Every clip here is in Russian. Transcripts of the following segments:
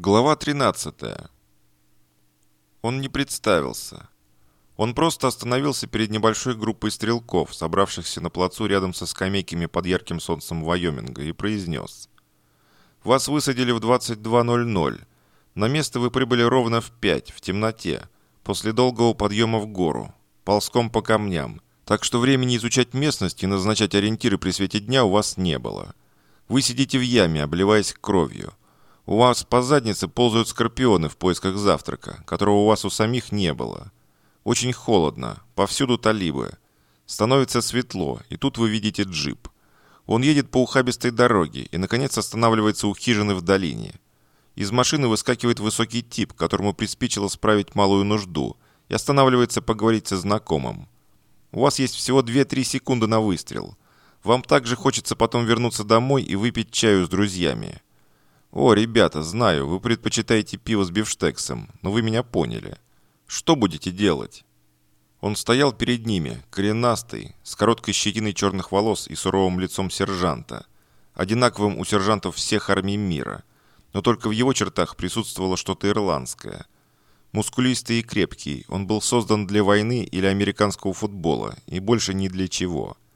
Глава 13. Он не представился. Он просто остановился перед небольшой группой стрелков, собравшихся на плацу рядом со скамейками под ярким солнцем Вайоминга, и произнес. «Вас высадили в 22.00. На место вы прибыли ровно в 5, в темноте, после долгого подъема в гору, ползком по камням, так что времени изучать местность и назначать ориентиры при свете дня у вас не было. Вы сидите в яме, обливаясь кровью». У вас по заднице ползают скорпионы в поисках завтрака, которого у вас у самих не было. Очень холодно, повсюду талибы. Становится светло, и тут вы видите джип. Он едет по ухабистой дороге и, наконец, останавливается у хижины в долине. Из машины выскакивает высокий тип, которому приспичило справить малую нужду, и останавливается поговорить со знакомым. У вас есть всего 2-3 секунды на выстрел. Вам также хочется потом вернуться домой и выпить чаю с друзьями. «О, ребята, знаю, вы предпочитаете пиво с бифштексом, но вы меня поняли. Что будете делать?» Он стоял перед ними, коренастый, с короткой щетиной черных волос и суровым лицом сержанта, одинаковым у сержантов всех армий мира, но только в его чертах присутствовало что-то ирландское. Мускулистый и крепкий, он был создан для войны или американского футбола, и больше ни для чего –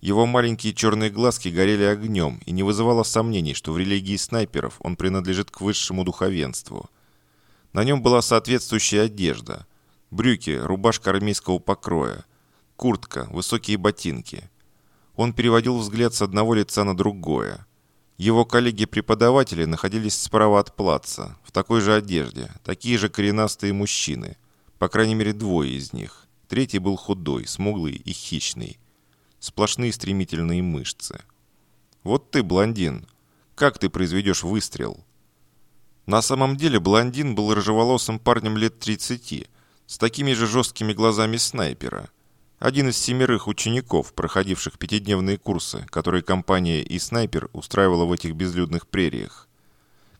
его маленькие черные глазки горели огнем, и не вызывало сомнений, что в религии снайперов он принадлежит к высшему духовенству. На нем была соответствующая одежда. Брюки, рубашка армейского покроя, куртка, высокие ботинки. Он переводил взгляд с одного лица на другое. Его коллеги-преподаватели находились справа от плаца, в такой же одежде, такие же коренастые мужчины. По крайней мере, двое из них. Третий был худой, смуглый и хищный сплошные стремительные мышцы. Вот ты, блондин, как ты произведешь выстрел? На самом деле блондин был рыжеволосым парнем лет 30, с такими же жесткими глазами снайпера. Один из семерых учеников, проходивших пятидневные курсы, которые компания и снайпер устраивала в этих безлюдных прериях.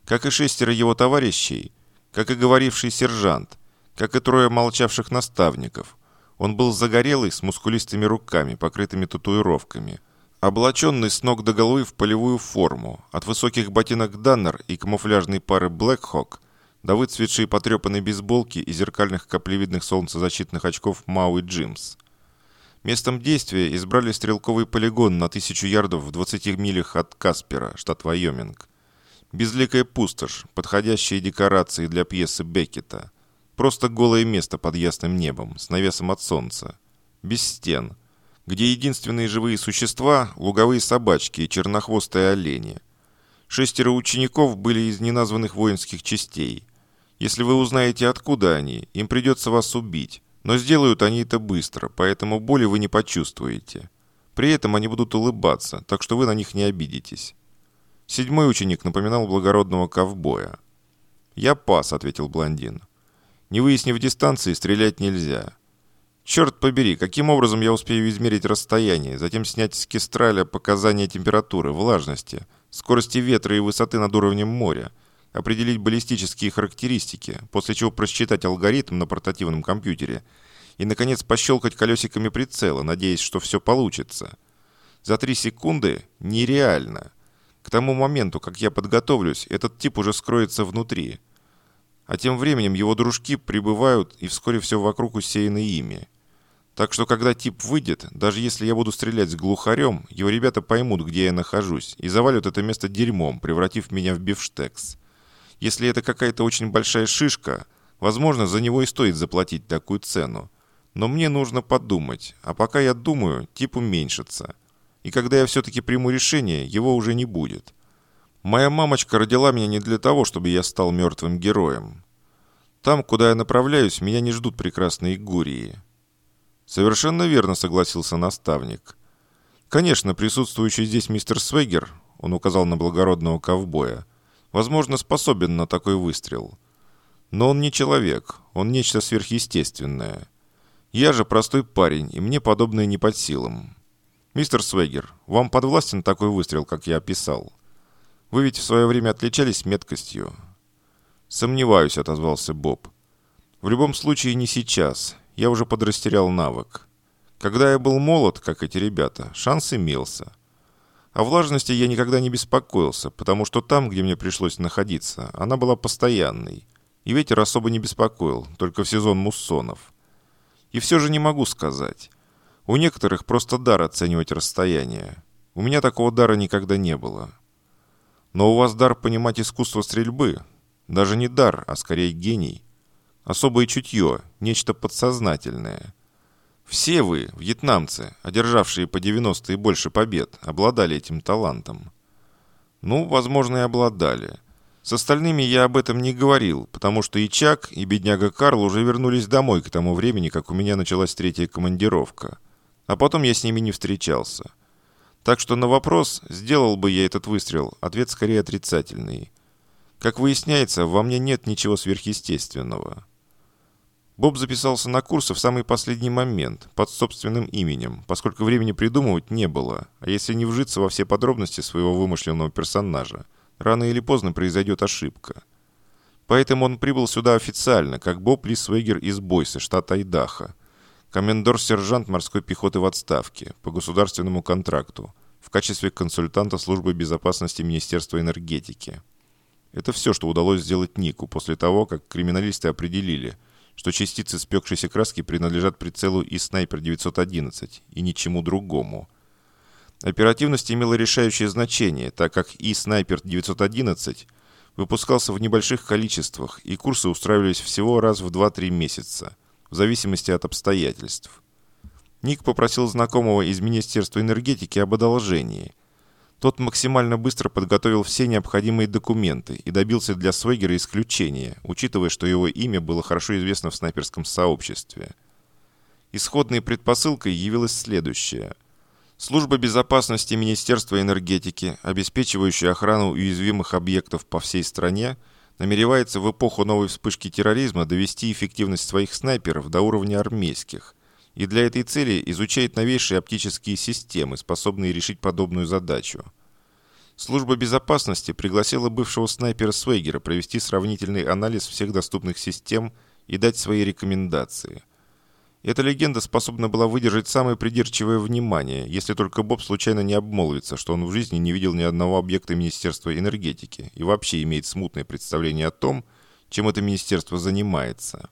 Как и шестеро его товарищей, как и говоривший сержант, как и трое молчавших наставников – он был загорелый, с мускулистыми руками, покрытыми татуировками. Облаченный с ног до головы в полевую форму, от высоких ботинок Даннер и камуфляжной пары Блэкхок до выцветшей потрепанной бейсболки и зеркальных каплевидных солнцезащитных очков Мауи Джимс. Местом действия избрали стрелковый полигон на тысячу ярдов в 20 милях от Каспера, штат Вайоминг. Безликая пустошь, подходящие декорации для пьесы Беккета – Просто голое место под ясным небом, с навесом от солнца. Без стен. Где единственные живые существа – луговые собачки и чернохвостые олени. Шестеро учеников были из неназванных воинских частей. Если вы узнаете, откуда они, им придется вас убить. Но сделают они это быстро, поэтому боли вы не почувствуете. При этом они будут улыбаться, так что вы на них не обидитесь. Седьмой ученик напоминал благородного ковбоя. «Я пас», — ответил блондин. Не выяснив дистанции, стрелять нельзя. Черт побери, каким образом я успею измерить расстояние, затем снять с кестраля показания температуры, влажности, скорости ветра и высоты над уровнем моря, определить баллистические характеристики, после чего просчитать алгоритм на портативном компьютере и, наконец, пощелкать колесиками прицела, надеясь, что все получится. За три секунды нереально. К тому моменту, как я подготовлюсь, этот тип уже скроется внутри – а тем временем его дружки прибывают, и вскоре все вокруг усеяно ими. Так что, когда тип выйдет, даже если я буду стрелять с глухарем, его ребята поймут, где я нахожусь, и завалят это место дерьмом, превратив меня в бифштекс. Если это какая-то очень большая шишка, возможно, за него и стоит заплатить такую цену. Но мне нужно подумать, а пока я думаю, тип уменьшится. И когда я все-таки приму решение, его уже не будет. Моя мамочка родила меня не для того, чтобы я стал мертвым героем. Там, куда я направляюсь, меня не ждут прекрасные гурии. Совершенно верно согласился наставник. Конечно, присутствующий здесь мистер Свегер, он указал на благородного ковбоя, возможно, способен на такой выстрел. Но он не человек, он нечто сверхъестественное. Я же простой парень, и мне подобное не под силам. Мистер Свегер, вам подвластен такой выстрел, как я описал? Вы ведь в свое время отличались меткостью». «Сомневаюсь», — отозвался Боб. «В любом случае не сейчас. Я уже подрастерял навык. Когда я был молод, как эти ребята, шанс имелся. О влажности я никогда не беспокоился, потому что там, где мне пришлось находиться, она была постоянной. И ветер особо не беспокоил, только в сезон муссонов. И все же не могу сказать. У некоторых просто дар оценивать расстояние. У меня такого дара никогда не было. Но у вас дар понимать искусство стрельбы. Даже не дар, а скорее гений. Особое чутье, нечто подсознательное. Все вы, вьетнамцы, одержавшие по 90 и больше побед, обладали этим талантом. Ну, возможно, и обладали. С остальными я об этом не говорил, потому что и Чак, и бедняга Карл уже вернулись домой к тому времени, как у меня началась третья командировка. А потом я с ними не встречался. Так что на вопрос, сделал бы я этот выстрел, ответ скорее отрицательный. Как выясняется, во мне нет ничего сверхъестественного. Боб записался на курсы в самый последний момент, под собственным именем, поскольку времени придумывать не было, а если не вжиться во все подробности своего вымышленного персонажа, рано или поздно произойдет ошибка. Поэтому он прибыл сюда официально, как Боб Лисвегер из Бойса, штата Айдахо, комендор-сержант морской пехоты в отставке, по государственному контракту, в качестве консультанта службы безопасности Министерства энергетики. Это все, что удалось сделать Нику после того, как криминалисты определили – что частицы спекшейся краски принадлежат прицелу и «Снайпер-911» и ничему другому. Оперативность имела решающее значение, так как и «Снайпер-911» выпускался в небольших количествах, и курсы устраивались всего раз в 2-3 месяца, в зависимости от обстоятельств. Ник попросил знакомого из Министерства энергетики об одолжении – тот максимально быстро подготовил все необходимые документы и добился для Свегера исключения, учитывая, что его имя было хорошо известно в снайперском сообществе. Исходной предпосылкой явилось следующее. Служба безопасности Министерства энергетики, обеспечивающая охрану уязвимых объектов по всей стране, намеревается в эпоху новой вспышки терроризма довести эффективность своих снайперов до уровня армейских, и для этой цели изучает новейшие оптические системы, способные решить подобную задачу. Служба безопасности пригласила бывшего снайпера Свейгера провести сравнительный анализ всех доступных систем и дать свои рекомендации. Эта легенда способна была выдержать самое придирчивое внимание, если только Боб случайно не обмолвится, что он в жизни не видел ни одного объекта Министерства энергетики и вообще имеет смутное представление о том, чем это министерство занимается.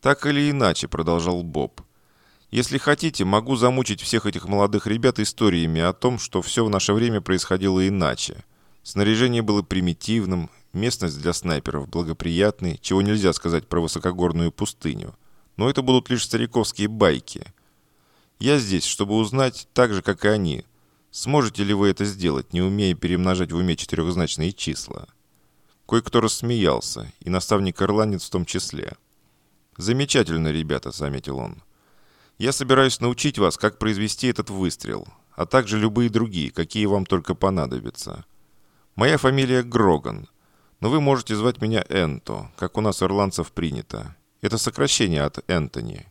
«Так или иначе», — продолжал Боб. «Если хотите, могу замучить всех этих молодых ребят историями о том, что все в наше время происходило иначе. Снаряжение было примитивным, местность для снайперов благоприятной, чего нельзя сказать про высокогорную пустыню. Но это будут лишь стариковские байки. Я здесь, чтобы узнать, так же, как и они, сможете ли вы это сделать, не умея перемножать в уме четырехзначные числа». Кое-кто рассмеялся, и наставник-ирландец в том числе. «Замечательно, ребята», — заметил он. «Я собираюсь научить вас, как произвести этот выстрел, а также любые другие, какие вам только понадобятся. Моя фамилия Гроган, но вы можете звать меня Энто, как у нас ирландцев принято. Это сокращение от Энтони.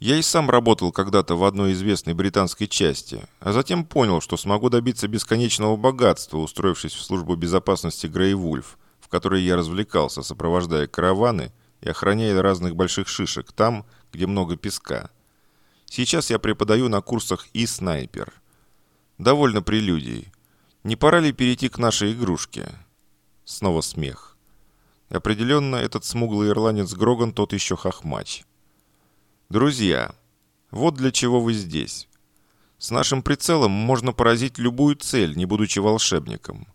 Я и сам работал когда-то в одной известной британской части, а затем понял, что смогу добиться бесконечного богатства, устроившись в службу безопасности Грей Вульф, в которой я развлекался, сопровождая караваны – и охраняя разных больших шишек там, где много песка. Сейчас я преподаю на курсах и снайпер. Довольно прелюдий. Не пора ли перейти к нашей игрушке? Снова смех. Определенно, этот смуглый ирландец Гроган тот еще хохмач. Друзья, вот для чего вы здесь. С нашим прицелом можно поразить любую цель, не будучи волшебником.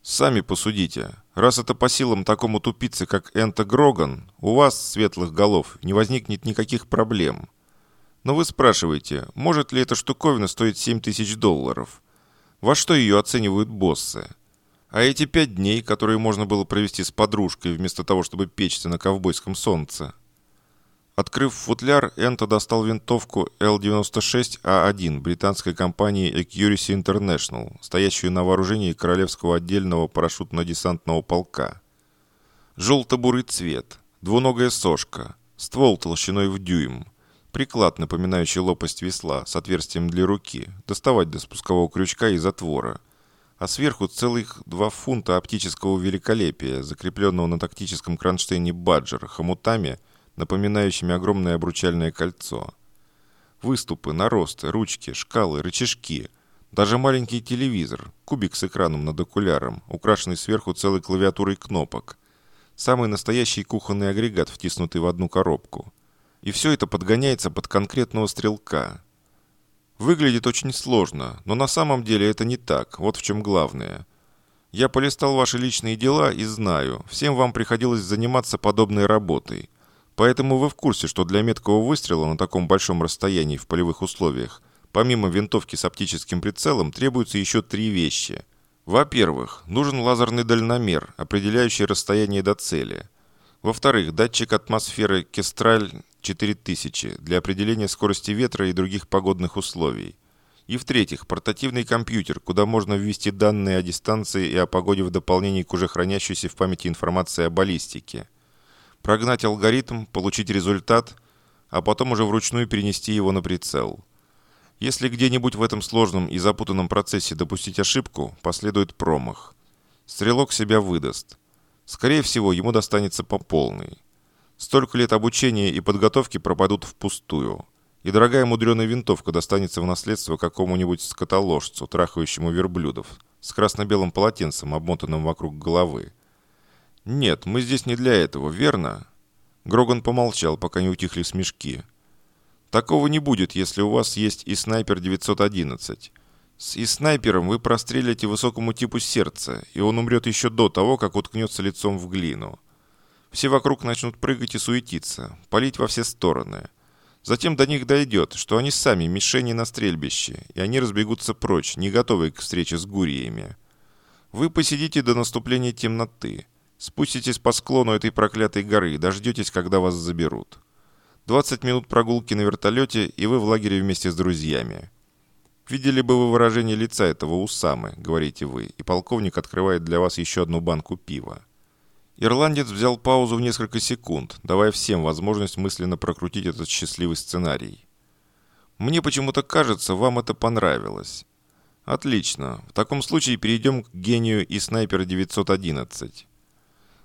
Сами посудите. Раз это по силам такому тупице, как Энто Гроган, у вас, светлых голов, не возникнет никаких проблем. Но вы спрашиваете, может ли эта штуковина стоить 7 тысяч долларов? Во что ее оценивают боссы? А эти пять дней, которые можно было провести с подружкой, вместо того, чтобы печься на ковбойском солнце – Открыв футляр, Энто достал винтовку L-96A1 британской компании Accuracy International, стоящую на вооружении Королевского отдельного парашютно-десантного полка. Желто-бурый цвет, двуногая сошка, ствол толщиной в дюйм, приклад, напоминающий лопасть весла с отверстием для руки, доставать до спускового крючка и затвора, а сверху целых два фунта оптического великолепия, закрепленного на тактическом кронштейне «Баджер» хомутами – напоминающими огромное обручальное кольцо. Выступы, наросты, ручки, шкалы, рычажки, Даже маленький телевизор, кубик с экраном над окуляром, украшенный сверху целой клавиатурой кнопок. Самый настоящий кухонный агрегат, втиснутый в одну коробку. И все это подгоняется под конкретного стрелка. Выглядит очень сложно, но на самом деле это не так, вот в чем главное. Я полистал ваши личные дела и знаю, всем вам приходилось заниматься подобной работой. Поэтому вы в курсе, что для меткого выстрела на таком большом расстоянии в полевых условиях, помимо винтовки с оптическим прицелом, требуются еще три вещи. Во-первых, нужен лазерный дальномер, определяющий расстояние до цели. Во-вторых, датчик атмосферы Кестраль 4000 для определения скорости ветра и других погодных условий. И в-третьих, портативный компьютер, куда можно ввести данные о дистанции и о погоде в дополнение к уже хранящейся в памяти информации о баллистике. Прогнать алгоритм, получить результат, а потом уже вручную перенести его на прицел. Если где-нибудь в этом сложном и запутанном процессе допустить ошибку, последует промах. Стрелок себя выдаст. Скорее всего, ему достанется по полной. Столько лет обучения и подготовки пропадут впустую. И дорогая мудреная винтовка достанется в наследство какому-нибудь скотоложцу, трахающему верблюдов, с красно-белым полотенцем, обмотанным вокруг головы. «Нет, мы здесь не для этого, верно?» Гроган помолчал, пока не утихли смешки. «Такого не будет, если у вас есть и снайпер 911. С и снайпером вы прострелите высокому типу сердца, и он умрет еще до того, как уткнется лицом в глину. Все вокруг начнут прыгать и суетиться, палить во все стороны. Затем до них дойдет, что они сами мишени на стрельбище, и они разбегутся прочь, не готовые к встрече с гуриями. Вы посидите до наступления темноты, спуститесь по склону этой проклятой горы дождетесь, когда вас заберут. 20 минут прогулки на вертолете, и вы в лагере вместе с друзьями. Видели бы вы выражение лица этого Усамы, говорите вы, и полковник открывает для вас еще одну банку пива. Ирландец взял паузу в несколько секунд, давая всем возможность мысленно прокрутить этот счастливый сценарий. «Мне почему-то кажется, вам это понравилось». «Отлично. В таком случае перейдем к гению и снайпер 911».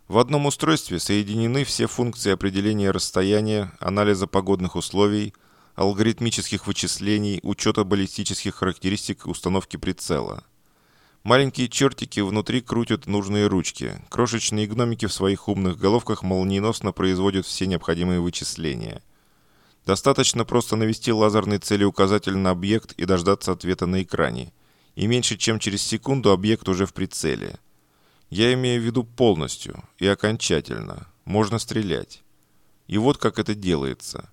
В одном устройстве соединены все функции определения расстояния, анализа погодных условий, алгоритмических вычислений, учета баллистических характеристик и установки прицела – Маленькие чертики внутри крутят нужные ручки. Крошечные гномики в своих умных головках молниеносно производят все необходимые вычисления. Достаточно просто навести лазерный целеуказатель на объект и дождаться ответа на экране. И меньше чем через секунду объект уже в прицеле. Я имею в виду полностью и окончательно. Можно стрелять. И вот как это делается.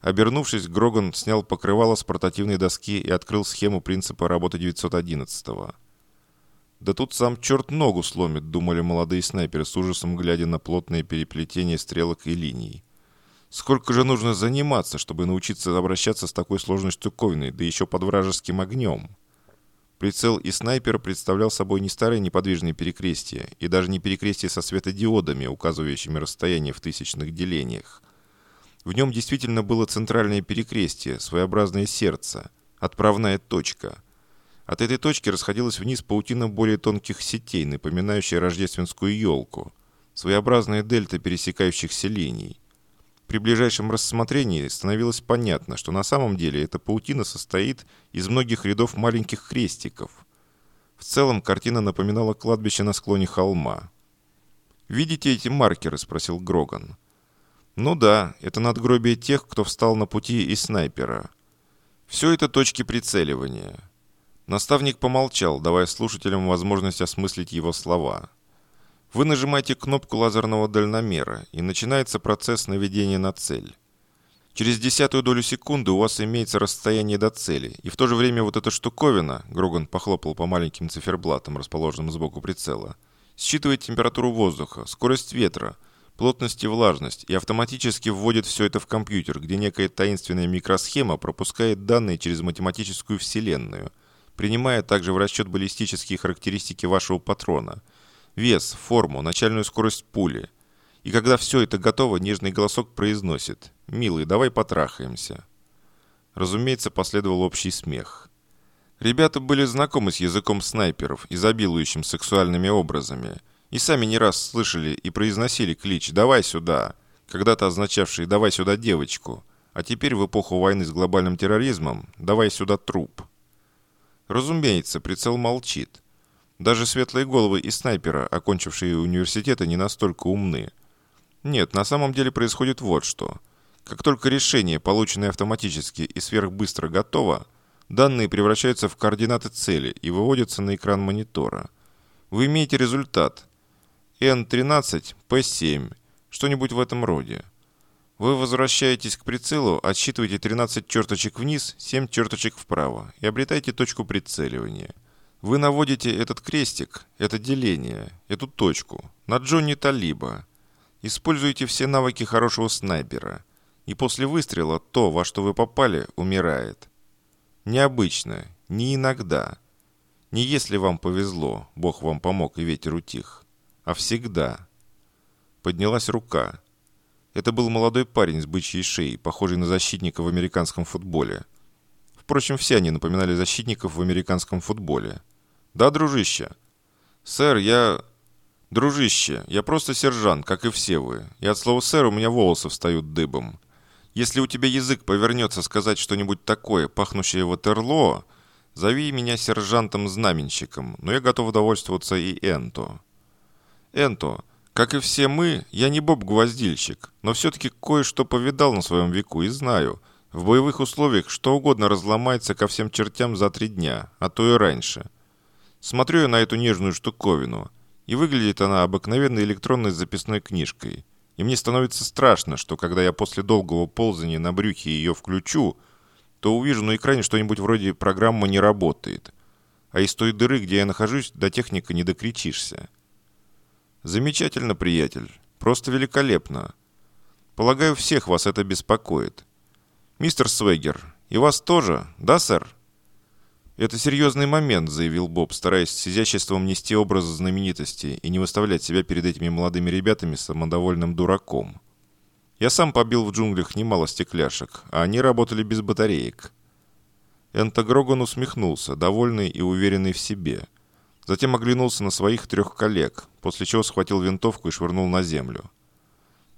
Обернувшись, Гроган снял покрывало с портативной доски и открыл схему принципа работы 911 -го. «Да тут сам черт ногу сломит», — думали молодые снайперы с ужасом, глядя на плотное переплетение стрелок и линий. «Сколько же нужно заниматься, чтобы научиться обращаться с такой сложной штуковиной, да еще под вражеским огнем?» Прицел и снайпер представлял собой не старые неподвижные перекрестия, и даже не перекрестие со светодиодами, указывающими расстояние в тысячных делениях. В нем действительно было центральное перекрестие, своеобразное сердце, отправная точка — от этой точки расходилась вниз паутина более тонких сетей, напоминающая рождественскую елку. Своеобразная дельта пересекающихся линий. При ближайшем рассмотрении становилось понятно, что на самом деле эта паутина состоит из многих рядов маленьких крестиков. В целом картина напоминала кладбище на склоне холма. «Видите эти маркеры?» – спросил Гроган. «Ну да, это надгробие тех, кто встал на пути и снайпера. Все это точки прицеливания». Наставник помолчал, давая слушателям возможность осмыслить его слова. Вы нажимаете кнопку лазерного дальномера, и начинается процесс наведения на цель. Через десятую долю секунды у вас имеется расстояние до цели, и в то же время вот эта штуковина, Гроган похлопал по маленьким циферблатам, расположенным сбоку прицела, считывает температуру воздуха, скорость ветра, плотность и влажность, и автоматически вводит все это в компьютер, где некая таинственная микросхема пропускает данные через математическую вселенную – принимая также в расчет баллистические характеристики вашего патрона, вес, форму, начальную скорость пули. И когда все это готово, нежный голосок произносит «Милый, давай потрахаемся». Разумеется, последовал общий смех. Ребята были знакомы с языком снайперов, изобилующим сексуальными образами, и сами не раз слышали и произносили клич «Давай сюда», когда-то означавший «Давай сюда девочку», а теперь в эпоху войны с глобальным терроризмом «Давай сюда труп». Разумеется, прицел молчит. Даже светлые головы и снайпера, окончившие университеты, не настолько умны. Нет, на самом деле происходит вот что. Как только решение, полученное автоматически и сверхбыстро готово, данные превращаются в координаты цели и выводятся на экран монитора. Вы имеете результат. N13, P7, что-нибудь в этом роде. Вы возвращаетесь к прицелу, отсчитываете 13 черточек вниз, 7 черточек вправо и обретаете точку прицеливания. Вы наводите этот крестик, это деление, эту точку на Джонни Талиба. Используете все навыки хорошего снайпера. И после выстрела то, во что вы попали, умирает. Необычно, не иногда. Не если вам повезло, Бог вам помог и ветер утих, а всегда. Поднялась рука. Это был молодой парень с бычьей шеей, похожий на защитника в американском футболе. Впрочем, все они напоминали защитников в американском футболе. «Да, дружище?» «Сэр, я...» «Дружище, я просто сержант, как и все вы. И от слова «сэр» у меня волосы встают дыбом. Если у тебя язык повернется сказать что-нибудь такое, пахнущее Ватерлоо, зови меня сержантом-знаменщиком, но я готов удовольствоваться и Энто». «Энто, как и все мы, я не Боб-гвоздильщик, но все-таки кое-что повидал на своем веку и знаю. В боевых условиях что угодно разломается ко всем чертям за три дня, а то и раньше. Смотрю я на эту нежную штуковину, и выглядит она обыкновенной электронной записной книжкой. И мне становится страшно, что когда я после долгого ползания на брюхе ее включу, то увижу на экране что-нибудь вроде «программа не работает». А из той дыры, где я нахожусь, до техника не докричишься. Замечательно, приятель. Просто великолепно. Полагаю, всех вас это беспокоит. Мистер Свегер, и вас тоже, да, сэр? Это серьезный момент, заявил Боб, стараясь с изяществом нести образ знаменитости и не выставлять себя перед этими молодыми ребятами самодовольным дураком. Я сам побил в джунглях немало стекляшек, а они работали без батареек. Энто Гроган усмехнулся, довольный и уверенный в себе – Затем оглянулся на своих трех коллег, после чего схватил винтовку и швырнул на землю.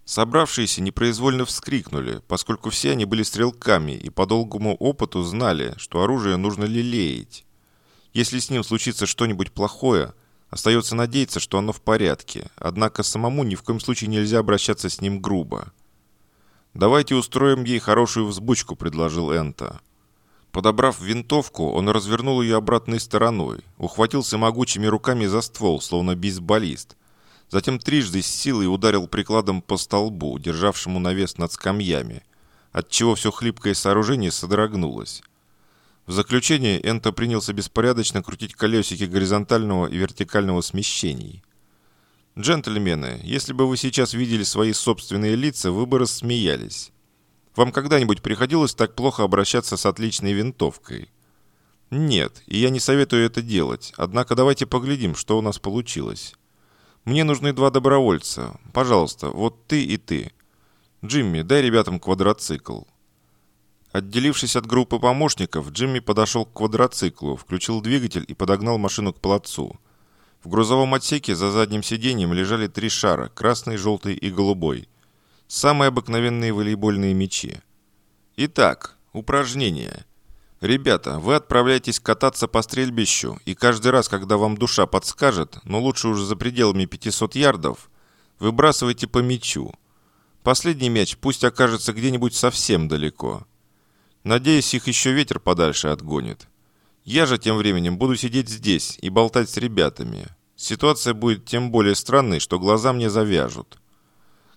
Собравшиеся непроизвольно вскрикнули, поскольку все они были стрелками и по долгому опыту знали, что оружие нужно лелеять. Если с ним случится что-нибудь плохое, остается надеяться, что оно в порядке, однако самому ни в коем случае нельзя обращаться с ним грубо. «Давайте устроим ей хорошую взбучку», — предложил Энта. Подобрав винтовку, он развернул ее обратной стороной, ухватился могучими руками за ствол, словно бейсболист. Затем трижды с силой ударил прикладом по столбу, державшему навес над скамьями, отчего все хлипкое сооружение содрогнулось. В заключение Энто принялся беспорядочно крутить колесики горизонтального и вертикального смещений. «Джентльмены, если бы вы сейчас видели свои собственные лица, вы бы рассмеялись. Вам когда-нибудь приходилось так плохо обращаться с отличной винтовкой? Нет, и я не советую это делать. Однако давайте поглядим, что у нас получилось. Мне нужны два добровольца. Пожалуйста, вот ты и ты. Джимми, дай ребятам квадроцикл. Отделившись от группы помощников, Джимми подошел к квадроциклу, включил двигатель и подогнал машину к плацу. В грузовом отсеке за задним сиденьем лежали три шара – красный, желтый и голубой. Самые обыкновенные волейбольные мячи. Итак, упражнение. Ребята, вы отправляетесь кататься по стрельбищу, и каждый раз, когда вам душа подскажет, но лучше уже за пределами 500 ярдов, выбрасывайте по мячу. Последний мяч пусть окажется где-нибудь совсем далеко. Надеюсь, их еще ветер подальше отгонит. Я же тем временем буду сидеть здесь и болтать с ребятами. Ситуация будет тем более странной, что глаза мне завяжут.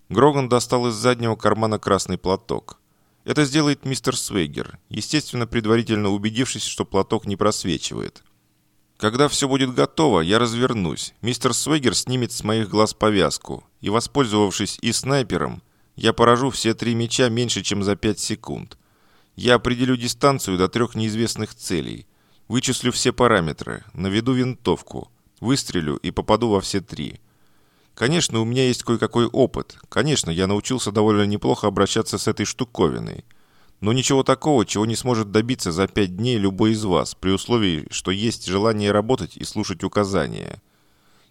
Гроган достал из заднего кармана красный платок. Это сделает мистер Свейгер, естественно, предварительно убедившись, что платок не просвечивает. Когда все будет готово, я развернусь. Мистер Свейгер снимет с моих глаз повязку, и, воспользовавшись и снайпером, я поражу все три мяча меньше, чем за пять секунд. Я определю дистанцию до трех неизвестных целей, вычислю все параметры, наведу винтовку, выстрелю и попаду во все три. Конечно, у меня есть кое-какой опыт. Конечно, я научился довольно неплохо обращаться с этой штуковиной. Но ничего такого, чего не сможет добиться за пять дней любой из вас, при условии, что есть желание работать и слушать указания.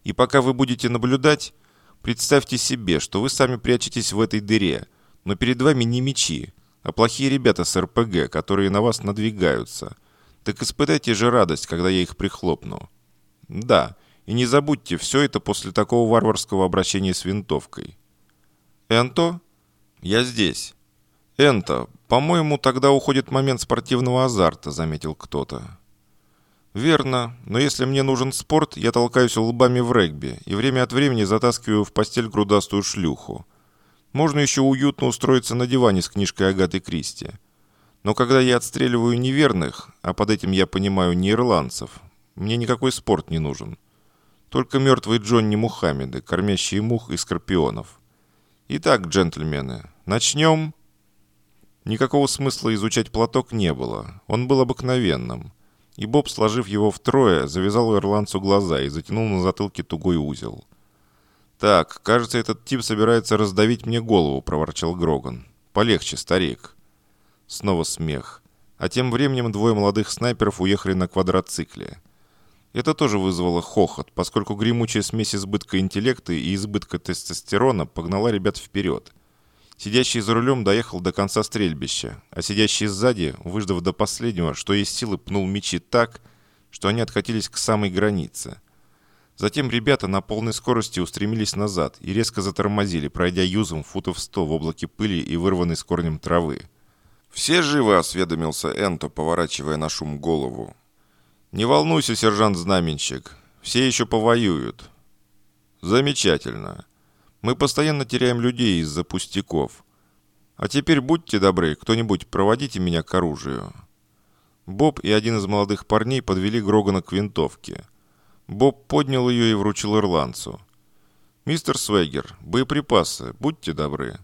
И пока вы будете наблюдать, представьте себе, что вы сами прячетесь в этой дыре, но перед вами не мечи, а плохие ребята с РПГ, которые на вас надвигаются. Так испытайте же радость, когда я их прихлопну. Да, и не забудьте, все это после такого варварского обращения с винтовкой. Энто? Я здесь. Энто, по-моему, тогда уходит момент спортивного азарта, заметил кто-то. «Верно, но если мне нужен спорт, я толкаюсь лбами в регби и время от времени затаскиваю в постель грудастую шлюху. Можно еще уютно устроиться на диване с книжкой Агаты Кристи. Но когда я отстреливаю неверных, а под этим я понимаю не ирландцев, мне никакой спорт не нужен. Только мертвые Джонни Мухаммеды, кормящие мух и скорпионов. Итак, джентльмены, начнем...» Никакого смысла изучать платок не было. Он был обыкновенным – и Боб, сложив его втрое, завязал ирландцу глаза и затянул на затылке тугой узел. «Так, кажется, этот тип собирается раздавить мне голову», — проворчал Гроган. «Полегче, старик». Снова смех. А тем временем двое молодых снайперов уехали на квадроцикле. Это тоже вызвало хохот, поскольку гремучая смесь избытка интеллекта и избытка тестостерона погнала ребят вперед — Сидящий за рулем доехал до конца стрельбища, а сидящий сзади, выждав до последнего, что есть силы, пнул мечи так, что они откатились к самой границе. Затем ребята на полной скорости устремились назад и резко затормозили, пройдя юзом футов сто в облаке пыли и вырванной с корнем травы. «Все живы?» – осведомился Энто, поворачивая на шум голову. «Не волнуйся, сержант-знаменщик, все еще повоюют». «Замечательно. Мы постоянно теряем людей из-за пустяков. А теперь будьте добры, кто-нибудь проводите меня к оружию». Боб и один из молодых парней подвели Грогана к винтовке. Боб поднял ее и вручил ирландцу. «Мистер Свегер, боеприпасы, будьте добры».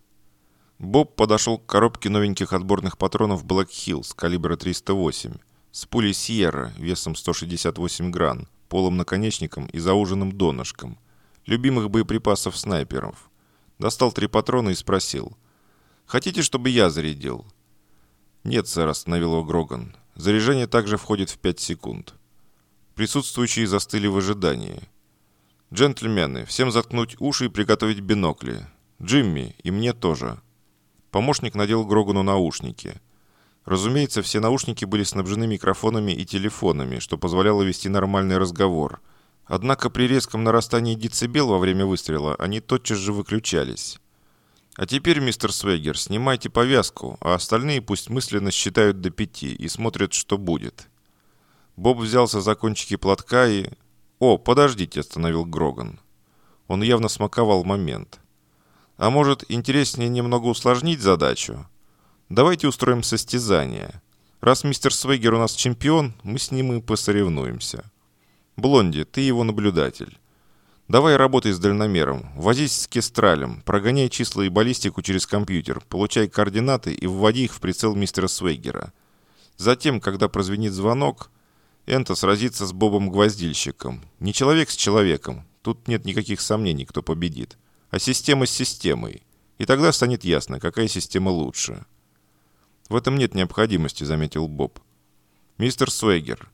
Боб подошел к коробке новеньких отборных патронов Black Hills калибра 308 с пулей Сьерра весом 168 гран, полым наконечником и зауженным донышком – любимых боеприпасов снайперов. Достал три патрона и спросил. «Хотите, чтобы я зарядил?» «Нет, сэр», — остановил его Гроган. «Заряжение также входит в пять секунд». Присутствующие застыли в ожидании. «Джентльмены, всем заткнуть уши и приготовить бинокли. Джимми, и мне тоже». Помощник надел Грогану наушники. Разумеется, все наушники были снабжены микрофонами и телефонами, что позволяло вести нормальный разговор — Однако при резком нарастании децибел во время выстрела они тотчас же выключались. А теперь, мистер Свегер, снимайте повязку, а остальные пусть мысленно считают до пяти и смотрят, что будет. Боб взялся за кончики платка и... «О, подождите», — остановил Гроган. Он явно смаковал момент. «А может, интереснее немного усложнить задачу? Давайте устроим состязание. Раз мистер Свегер у нас чемпион, мы с ним и посоревнуемся». Блонди, ты его наблюдатель. Давай работай с дальномером, возись с кестралем, прогоняй числа и баллистику через компьютер, получай координаты и вводи их в прицел мистера Свейгера. Затем, когда прозвенит звонок, Энто сразится с Бобом-гвоздильщиком. Не человек с человеком, тут нет никаких сомнений, кто победит, а система с системой. И тогда станет ясно, какая система лучше. В этом нет необходимости, заметил Боб. Мистер Свейгер,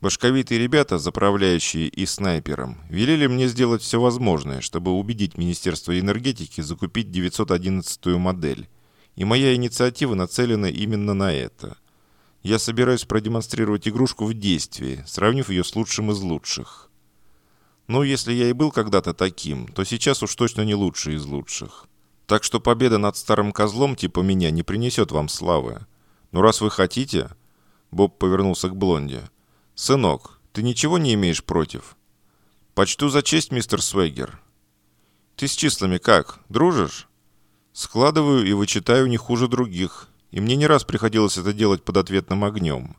Башковитые ребята, заправляющие и снайпером, велели мне сделать все возможное, чтобы убедить Министерство энергетики закупить 911-ю модель. И моя инициатива нацелена именно на это. Я собираюсь продемонстрировать игрушку в действии, сравнив ее с лучшим из лучших. Но если я и был когда-то таким, то сейчас уж точно не лучший из лучших. Так что победа над старым козлом типа меня не принесет вам славы. Но раз вы хотите... Боб повернулся к Блонде. «Сынок, ты ничего не имеешь против?» «Почту за честь, мистер Свегер». «Ты с числами как? Дружишь?» «Складываю и вычитаю не хуже других, и мне не раз приходилось это делать под ответным огнем».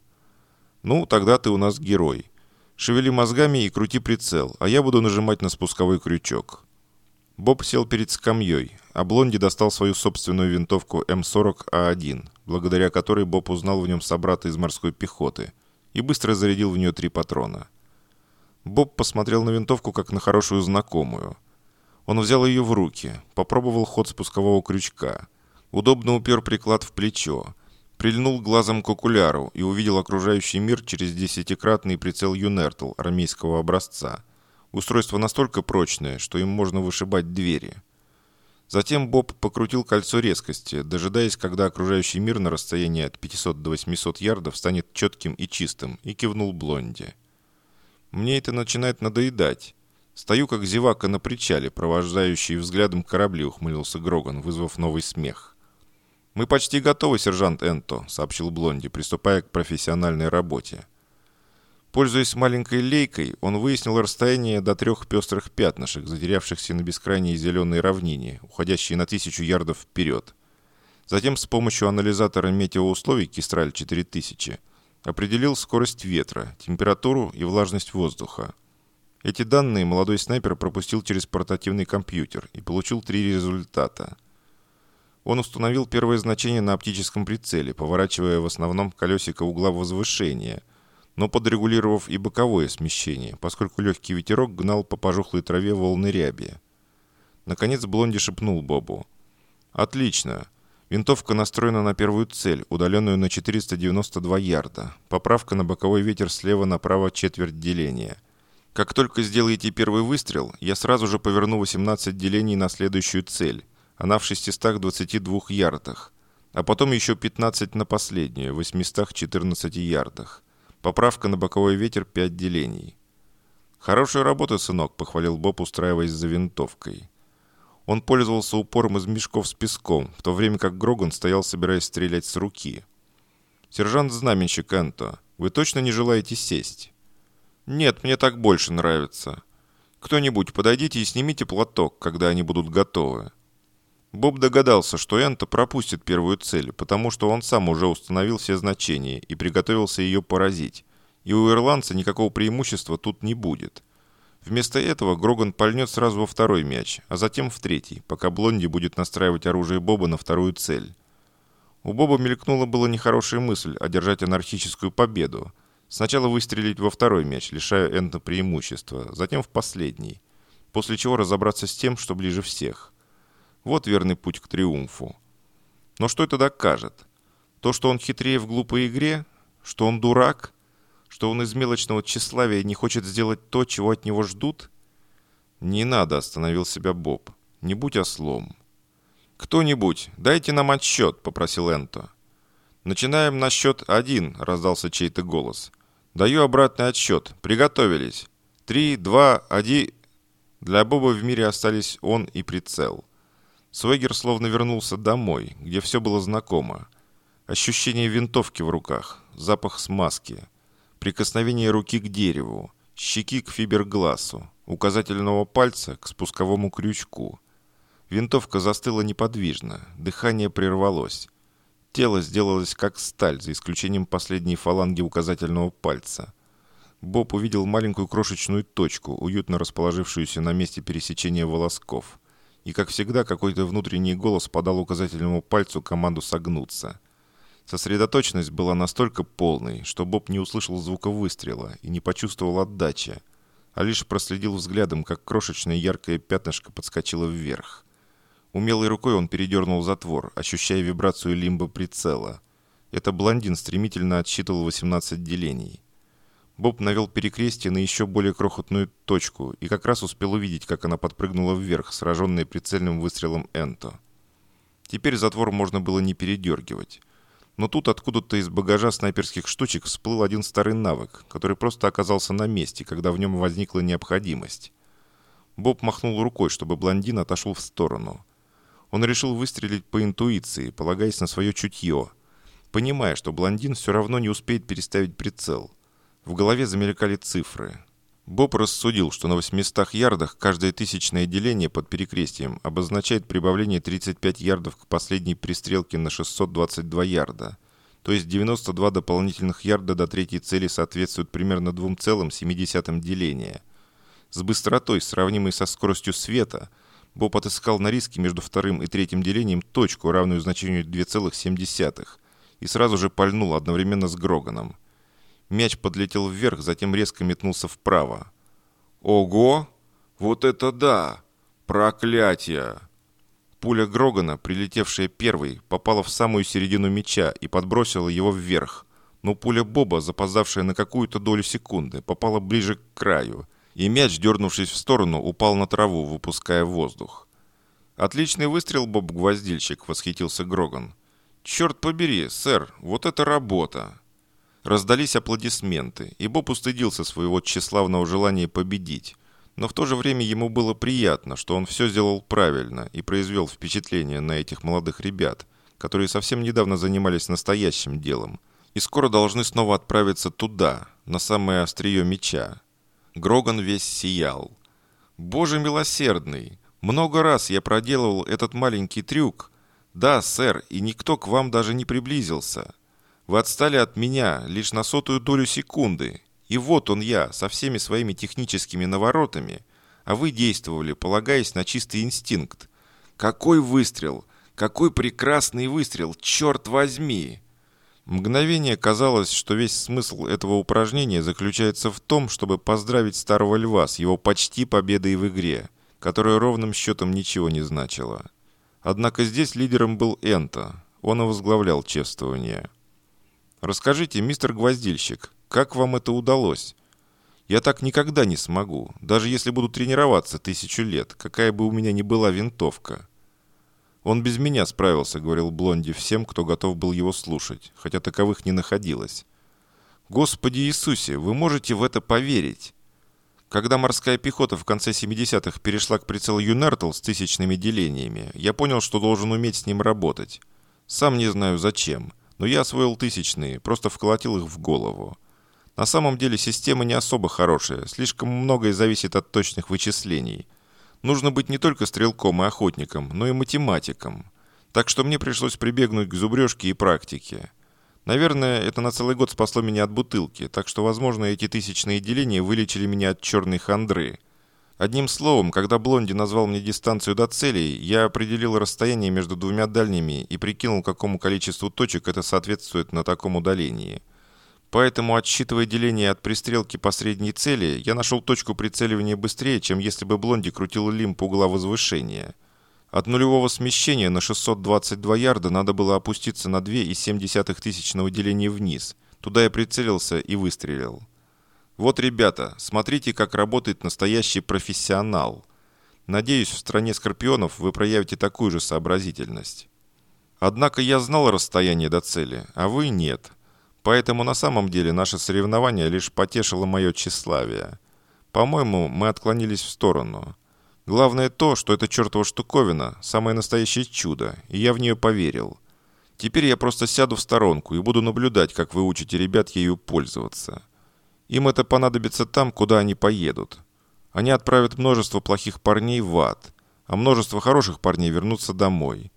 «Ну, тогда ты у нас герой. Шевели мозгами и крути прицел, а я буду нажимать на спусковой крючок». Боб сел перед скамьей, а Блонди достал свою собственную винтовку М40А1, благодаря которой Боб узнал в нем собрата из морской пехоты – и быстро зарядил в нее три патрона. Боб посмотрел на винтовку как на хорошую знакомую. Он взял ее в руки, попробовал ход спускового крючка, удобно упер приклад в плечо, прильнул глазом к окуляру и увидел окружающий мир через десятикратный прицел Юнертл армейского образца. Устройство настолько прочное, что им можно вышибать двери. Затем Боб покрутил кольцо резкости, дожидаясь, когда окружающий мир на расстоянии от 500 до 800 ярдов станет четким и чистым, и кивнул Блонди. «Мне это начинает надоедать. Стою, как зевака на причале, провожающий взглядом корабли», — ухмылился Гроган, вызвав новый смех. «Мы почти готовы, сержант Энто», — сообщил Блонди, приступая к профессиональной работе. Пользуясь маленькой лейкой, он выяснил расстояние до трех пестрых пятнышек, затерявшихся на бескрайней зеленой равнине, уходящей на тысячу ярдов вперед. Затем с помощью анализатора метеоусловий Кистраль 4000 определил скорость ветра, температуру и влажность воздуха. Эти данные молодой снайпер пропустил через портативный компьютер и получил три результата. Он установил первое значение на оптическом прицеле, поворачивая в основном колесико угла возвышения – но подрегулировав и боковое смещение, поскольку легкий ветерок гнал по пожухлой траве волны ряби. Наконец Блонди шепнул Бобу. «Отлично. Винтовка настроена на первую цель, удаленную на 492 ярда. Поправка на боковой ветер слева направо четверть деления. Как только сделаете первый выстрел, я сразу же поверну 18 делений на следующую цель. Она в 622 ярдах. А потом еще 15 на последнюю, в 814 ярдах. Поправка на боковой ветер пять делений. «Хорошая работа, сынок», — похвалил Боб, устраиваясь за винтовкой. Он пользовался упором из мешков с песком, в то время как Гроган стоял, собираясь стрелять с руки. «Сержант-знаменщик Энто, вы точно не желаете сесть?» «Нет, мне так больше нравится. Кто-нибудь подойдите и снимите платок, когда они будут готовы». Боб догадался, что Энто пропустит первую цель, потому что он сам уже установил все значения и приготовился ее поразить. И у ирландца никакого преимущества тут не будет. Вместо этого Гроган пальнет сразу во второй мяч, а затем в третий, пока Блонди будет настраивать оружие Боба на вторую цель. У Боба мелькнула была нехорошая мысль одержать анархическую победу. Сначала выстрелить во второй мяч, лишая Энта преимущества, затем в последний. После чего разобраться с тем, что ближе всех. Вот верный путь к триумфу. Но что это докажет? То, что он хитрее в глупой игре? Что он дурак? Что он из мелочного тщеславия не хочет сделать то, чего от него ждут? Не надо, остановил себя Боб. Не будь ослом. «Кто-нибудь, дайте нам отсчет», — попросил Энто. «Начинаем на счет один», — раздался чей-то голос. «Даю обратный отсчет. Приготовились. Три, два, один...» Для Боба в мире остались он и прицел. Свегер словно вернулся домой, где все было знакомо. Ощущение винтовки в руках, запах смазки, прикосновение руки к дереву, щеки к фибергласу, указательного пальца к спусковому крючку. Винтовка застыла неподвижно, дыхание прервалось. Тело сделалось как сталь, за исключением последней фаланги указательного пальца. Боб увидел маленькую крошечную точку, уютно расположившуюся на месте пересечения волосков и, как всегда, какой-то внутренний голос подал указательному пальцу команду согнуться. Сосредоточенность была настолько полной, что Боб не услышал звука выстрела и не почувствовал отдачи, а лишь проследил взглядом, как крошечное яркое пятнышко подскочило вверх. Умелой рукой он передернул затвор, ощущая вибрацию лимба прицела. Это блондин стремительно отсчитывал 18 делений. Боб навел перекрестие на еще более крохотную точку и как раз успел увидеть, как она подпрыгнула вверх, сраженная прицельным выстрелом Энто. Теперь затвор можно было не передергивать. Но тут откуда-то из багажа снайперских штучек всплыл один старый навык, который просто оказался на месте, когда в нем возникла необходимость. Боб махнул рукой, чтобы блондин отошел в сторону. Он решил выстрелить по интуиции, полагаясь на свое чутье, понимая, что блондин все равно не успеет переставить прицел – в голове замелькали цифры. Боб рассудил, что на 800 ярдах каждое тысячное деление под перекрестием обозначает прибавление 35 ярдов к последней пристрелке на 622 ярда. То есть 92 дополнительных ярда до третьей цели соответствуют примерно 2,7 деления. С быстротой, сравнимой со скоростью света, Боб отыскал на риске между вторым и третьим делением точку, равную значению 2,7, и сразу же пальнул одновременно с Гроганом. Мяч подлетел вверх, затем резко метнулся вправо. «Ого! Вот это да! Проклятие!» Пуля Грогана, прилетевшая первой, попала в самую середину мяча и подбросила его вверх. Но пуля Боба, запоздавшая на какую-то долю секунды, попала ближе к краю, и мяч, дернувшись в сторону, упал на траву, выпуская воздух. «Отличный выстрел, Боб-гвоздильщик», — восхитился Гроган. «Черт побери, сэр, вот это работа!» Раздались аплодисменты, и Боб устыдился своего тщеславного желания победить. Но в то же время ему было приятно, что он все сделал правильно и произвел впечатление на этих молодых ребят, которые совсем недавно занимались настоящим делом, и скоро должны снова отправиться туда, на самое острие меча. Гроган весь сиял. «Боже милосердный! Много раз я проделывал этот маленький трюк. Да, сэр, и никто к вам даже не приблизился. Вы отстали от меня лишь на сотую долю секунды. И вот он я, со всеми своими техническими наворотами, а вы действовали, полагаясь на чистый инстинкт. Какой выстрел! Какой прекрасный выстрел! Черт возьми!» Мгновение казалось, что весь смысл этого упражнения заключается в том, чтобы поздравить старого льва с его почти победой в игре, которая ровным счетом ничего не значила. Однако здесь лидером был Энто. Он и возглавлял чествование. «Расскажите, мистер Гвоздильщик, как вам это удалось? Я так никогда не смогу, даже если буду тренироваться тысячу лет, какая бы у меня ни была винтовка». «Он без меня справился», — говорил Блонди всем, кто готов был его слушать, хотя таковых не находилось. «Господи Иисусе, вы можете в это поверить?» Когда морская пехота в конце 70-х перешла к прицелу Юнертл с тысячными делениями, я понял, что должен уметь с ним работать. Сам не знаю зачем, но я освоил тысячные, просто вколотил их в голову. На самом деле система не особо хорошая, слишком многое зависит от точных вычислений – Нужно быть не только стрелком и охотником, но и математиком. Так что мне пришлось прибегнуть к зубрежке и практике. Наверное, это на целый год спасло меня от бутылки, так что, возможно, эти тысячные деления вылечили меня от черной хандры. Одним словом, когда Блонди назвал мне дистанцию до целей, я определил расстояние между двумя дальними и прикинул, какому количеству точек это соответствует на таком удалении – Поэтому, отсчитывая деление от пристрелки по средней цели, я нашел точку прицеливания быстрее, чем если бы Блонди крутил лимп угла возвышения. От нулевого смещения на 622 ярда надо было опуститься на 2,7 тысячного деления вниз. Туда я прицелился и выстрелил. Вот, ребята, смотрите, как работает настоящий профессионал. Надеюсь, в стране скорпионов вы проявите такую же сообразительность. Однако я знал расстояние до цели, а вы нет. Поэтому на самом деле наше соревнование лишь потешило мое тщеславие. По-моему, мы отклонились в сторону. Главное то, что эта чертова штуковина – самое настоящее чудо, и я в нее поверил. Теперь я просто сяду в сторонку и буду наблюдать, как вы учите ребят ею пользоваться. Им это понадобится там, куда они поедут. Они отправят множество плохих парней в ад, а множество хороших парней вернутся домой.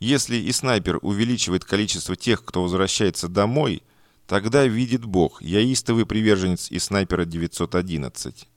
Если и снайпер увеличивает количество тех, кто возвращается домой – Тогда видит Бог, я истовый приверженец и снайпера 911.